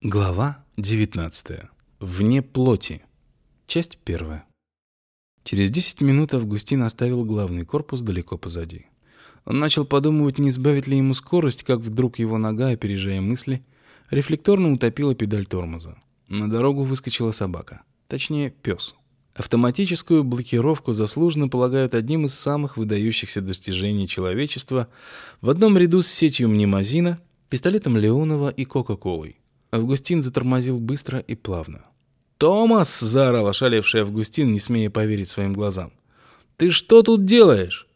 Глава 19. Вне плоти. Часть первая. Через 10 минут Августин оставил главный корпус далеко позади. Он начал подумывать, не сбавить ли ему скорость, как вдруг его нога, опережая мысли, рефлекторно утопила педаль тормоза. На дорогу выскочила собака. Точнее, пес. Автоматическую блокировку заслуженно полагают одним из самых выдающихся достижений человечества в одном ряду с сетью мнемозина, пистолетом Леонова и Кока-Колой. Августин затормозил быстро и плавно. «Томас!» — заорал ошалевший Августин, не смея поверить своим глазам. «Ты что тут делаешь?»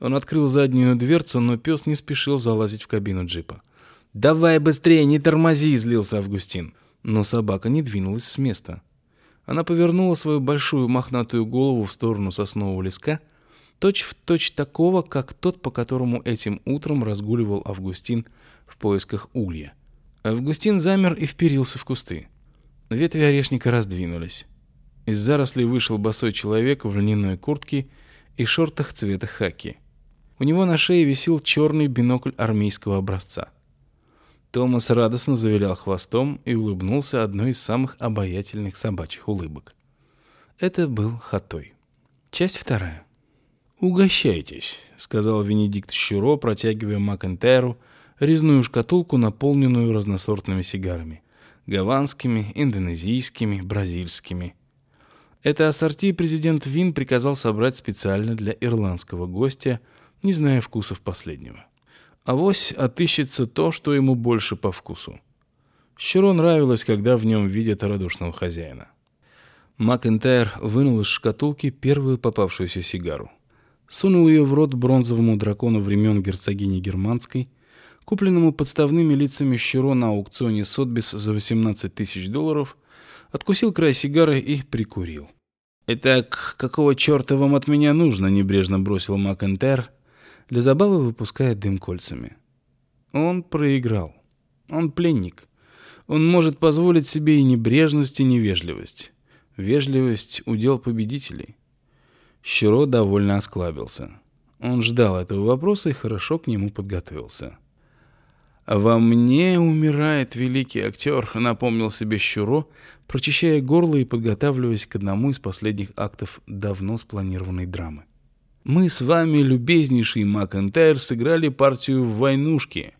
Он открыл заднюю дверцу, но пес не спешил залазить в кабину джипа. «Давай быстрее, не тормози!» — злился Августин. Но собака не двинулась с места. Она повернула свою большую мохнатую голову в сторону соснового леска, точь в точь такого, как тот, по которому этим утром разгуливал Августин в поисках улья. Августин замер и вперился в кусты. Ветви орешника раздвинулись. Из зарослей вышел босой человек в льняной куртке и шортах цвета хаки. У него на шее висел черный бинокль армейского образца. Томас радостно завилял хвостом и улыбнулся одной из самых обаятельных собачьих улыбок. Это был Хатой. Часть вторая. «Угощайтесь», — сказал Венедикт Щуро, протягивая Макентайру резную шкатулку, наполненную разносортными сигарами. Гаванскими, индонезийскими, бразильскими. Это ассорти президент Вин приказал собрать специально для ирландского гостя, не зная вкусов последнего. Авось отыщется то, что ему больше по вкусу. Щеро нравилось, когда в нем видят радушного хозяина. Макентайр вынул из шкатулки первую попавшуюся сигару. Сунул ее в рот бронзовому дракону времен герцогини Германской купленному подставными лицами Щуро на аукционе Сотбис за 18 тысяч долларов, откусил край сигары и прикурил. «Итак, какого черта вам от меня нужно?» — небрежно бросил Макентер, для забавы выпуская дым кольцами. Он проиграл. Он пленник. Он может позволить себе и небрежность, и невежливость. Вежливость — удел победителей. Щуро довольно осклабился. Он ждал этого вопроса и хорошо к нему подготовился. «Во мне умирает великий актер», — напомнил себе Щуро, прочищая горло и подготавливаясь к одному из последних актов давно спланированной драмы. «Мы с вами, любезнейший Макентайр, сыграли партию в войнушке.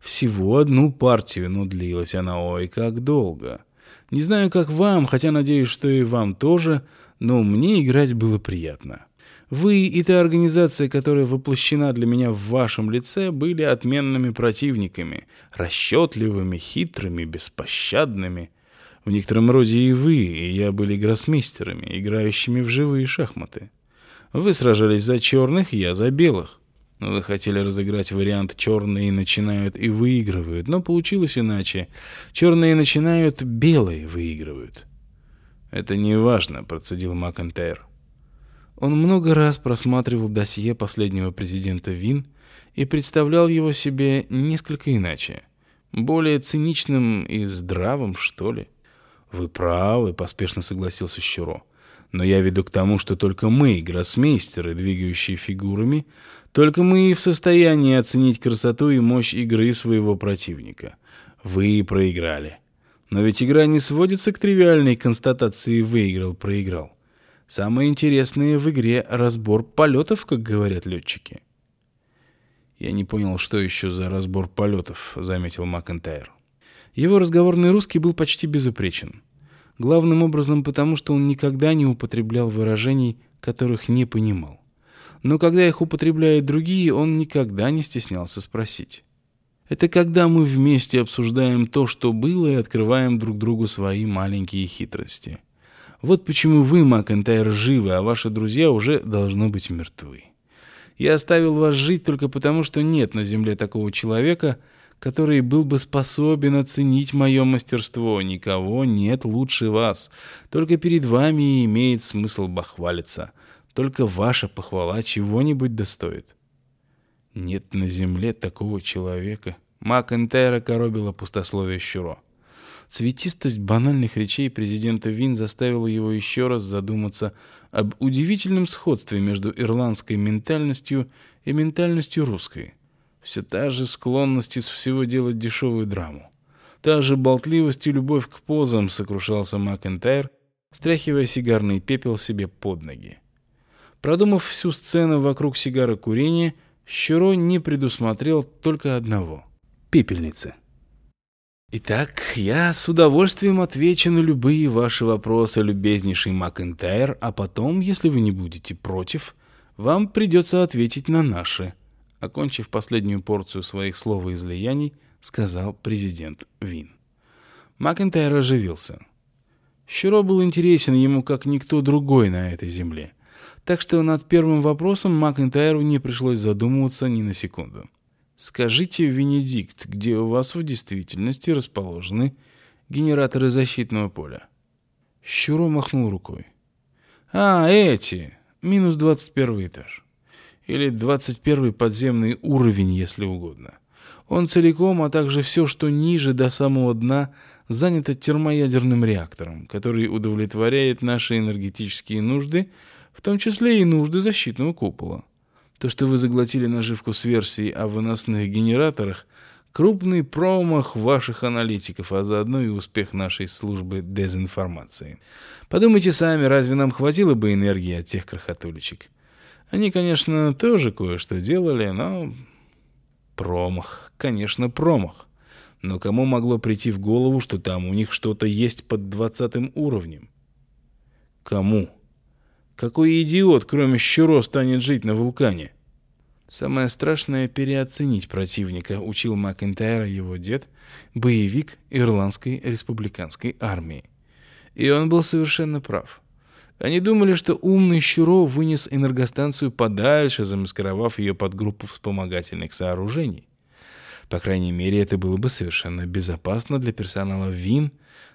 Всего одну партию, но длилась она ой как долго. Не знаю, как вам, хотя надеюсь, что и вам тоже, но мне играть было приятно. Вы и та организация, которая воплощена для меня в вашем лице, были отменными противниками, расчетливыми, хитрыми, беспощадными. В некотором роде и вы, и я были гроссмейстерами, играющими в живые шахматы. Вы сражались за черных, я за белых. Вы хотели разыграть вариант «черные начинают и выигрывают», но получилось иначе. Черные начинают, белые выигрывают. «Это не важно», — процедил Макентайр. Он много раз просматривал досье последнего президента Вин и представлял его себе несколько иначе. Более циничным и здравым, что ли. «Вы правы», — поспешно согласился Щуро. «Но я веду к тому, что только мы, гроссмейстеры, двигающие фигурами, только мы и в состоянии оценить красоту и мощь игры своего противника. Вы проиграли. Но ведь игра не сводится к тривиальной констатации «выиграл-проиграл». Самое интересное в игре — разбор полетов, как говорят летчики. «Я не понял, что еще за разбор полетов», — заметил Макентайр. Его разговорный русский был почти безупречен. Главным образом потому, что он никогда не употреблял выражений, которых не понимал. Но когда их употребляют другие, он никогда не стеснялся спросить. Это когда мы вместе обсуждаем то, что было, и открываем друг другу свои маленькие хитрости. Вот почему вы, Макентайр, живы, а ваши друзья уже должны быть мертвы. Я оставил вас жить только потому, что нет на земле такого человека, который был бы способен оценить мое мастерство. Никого нет лучше вас. Только перед вами имеет смысл бахвалиться. Только ваша похвала чего-нибудь достоит. Нет на земле такого человека. Макентайра коробила пустословие Щуро. Цветистость банальных речей президента Вин заставила его еще раз задуматься об удивительном сходстве между ирландской ментальностью и ментальностью русской. Все та же склонность из всего делать дешевую драму. Та же болтливость и любовь к позам, сокрушался Макентайр, стряхивая сигарный пепел себе под ноги. Продумав всю сцену вокруг сигары курения, Щуро не предусмотрел только одного — пепельницы. Итак, я с удовольствием отвечу на любые ваши вопросы, любезнейший Макентайр, а потом, если вы не будете против, вам придется ответить на наши. Окончив последнюю порцию своих слов и излияний, сказал президент Вин. Макентайр оживился. Щуро был интересен ему как никто другой на этой земле. Так что над первым вопросом Макентайру не пришлось задумываться ни на секунду. Скажите, Венедикт, где у вас в действительности расположены генераторы защитного поля? Щуро махнул рукой. А, эти. Минус 21 этаж. Или 21 подземный уровень, если угодно. Он целиком, а также все, что ниже до самого дна, занято термоядерным реактором, который удовлетворяет наши энергетические нужды, в том числе и нужды защитного купола. То, что вы заглотили наживку с версией о выносных генераторах, крупный промах ваших аналитиков, а заодно и успех нашей службы дезинформации. Подумайте сами, разве нам хватило бы энергии от тех крохотулечек? Они, конечно, тоже кое-что делали, но... Промах, конечно, промах. Но кому могло прийти в голову, что там у них что-то есть под двадцатым уровнем? Кому? Какой идиот, кроме Щуро, станет жить на вулкане? Самое страшное — переоценить противника, учил Макентайра его дед, боевик Ирландской республиканской армии. И он был совершенно прав. Они думали, что умный Щуро вынес энергостанцию подальше, замаскировав ее под группу вспомогательных сооружений. По крайней мере, это было бы совершенно безопасно для персонала ВИН,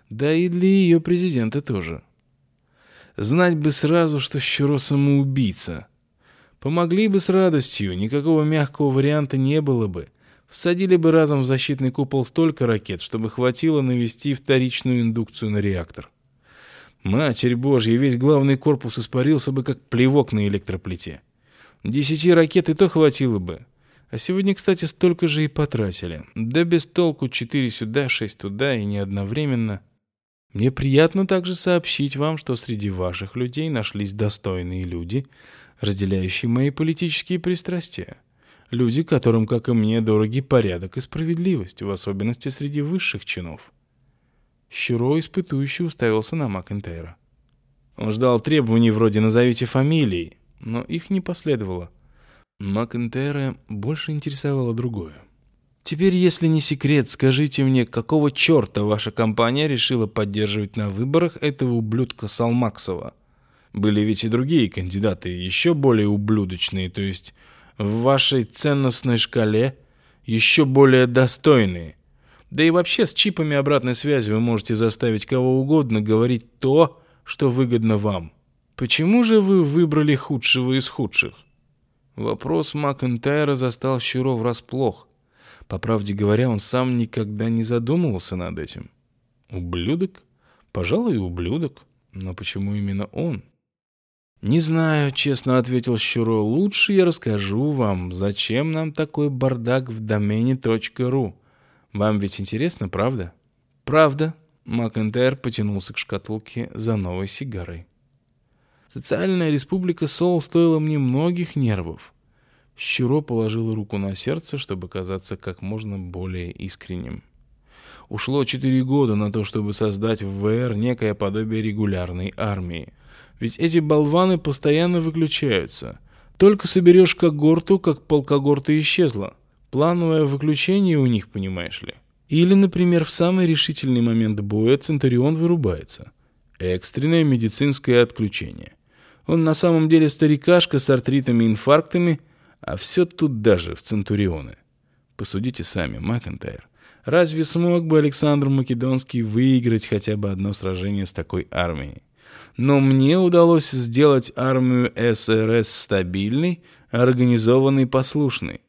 да и для ее президента тоже. Знать бы сразу, что Щуро самоубийца. Помогли бы с радостью, никакого мягкого варианта не было бы. Всадили бы разом в защитный купол столько ракет, чтобы хватило навести вторичную индукцию на реактор. Матерь Божья, весь главный корпус испарился бы, как плевок на электроплите. Десяти ракет и то хватило бы. А сегодня, кстати, столько же и потратили. Да без толку четыре сюда, шесть туда и не одновременно — мне приятно также сообщить вам, что среди ваших людей нашлись достойные люди, разделяющие мои политические пристрастия. Люди, которым, как и мне, дороги порядок и справедливость, в особенности среди высших чинов. Щуро испытующий уставился на Макентейра. Он ждал требований вроде «назовите фамилии», но их не последовало. Макентейра больше интересовало другое. Теперь, если не секрет, скажите мне, какого черта ваша компания решила поддерживать на выборах этого ублюдка Салмаксова? Были ведь и другие кандидаты, еще более ублюдочные, то есть в вашей ценностной шкале еще более достойные. Да и вообще с чипами обратной связи вы можете заставить кого угодно говорить то, что выгодно вам. Почему же вы выбрали худшего из худших? Вопрос Макентайра застал Щуров врасплох. По правде говоря, он сам никогда не задумывался над этим. Ублюдок? Пожалуй, ублюдок. Но почему именно он? «Не знаю», — честно ответил Щуро. «Лучше я расскажу вам, зачем нам такой бардак в домене .ру. Вам ведь интересно, правда?» «Правда», — Макентайр потянулся к шкатулке за новой сигарой. «Социальная республика Сол стоила мне многих нервов. Щуро положил руку на сердце, чтобы казаться как можно более искренним. Ушло четыре года на то, чтобы создать в ВР некое подобие регулярной армии. Ведь эти болваны постоянно выключаются. Только соберешь когорту, как полкогорта исчезла. Плановое выключение у них, понимаешь ли. Или, например, в самый решительный момент боя Центурион вырубается. Экстренное медицинское отключение. Он на самом деле старикашка с артритами и инфарктами – а все тут даже, в Центурионы. Посудите сами, Макентайр. Разве смог бы Александр Македонский выиграть хотя бы одно сражение с такой армией? Но мне удалось сделать армию СРС стабильной, организованной, послушной.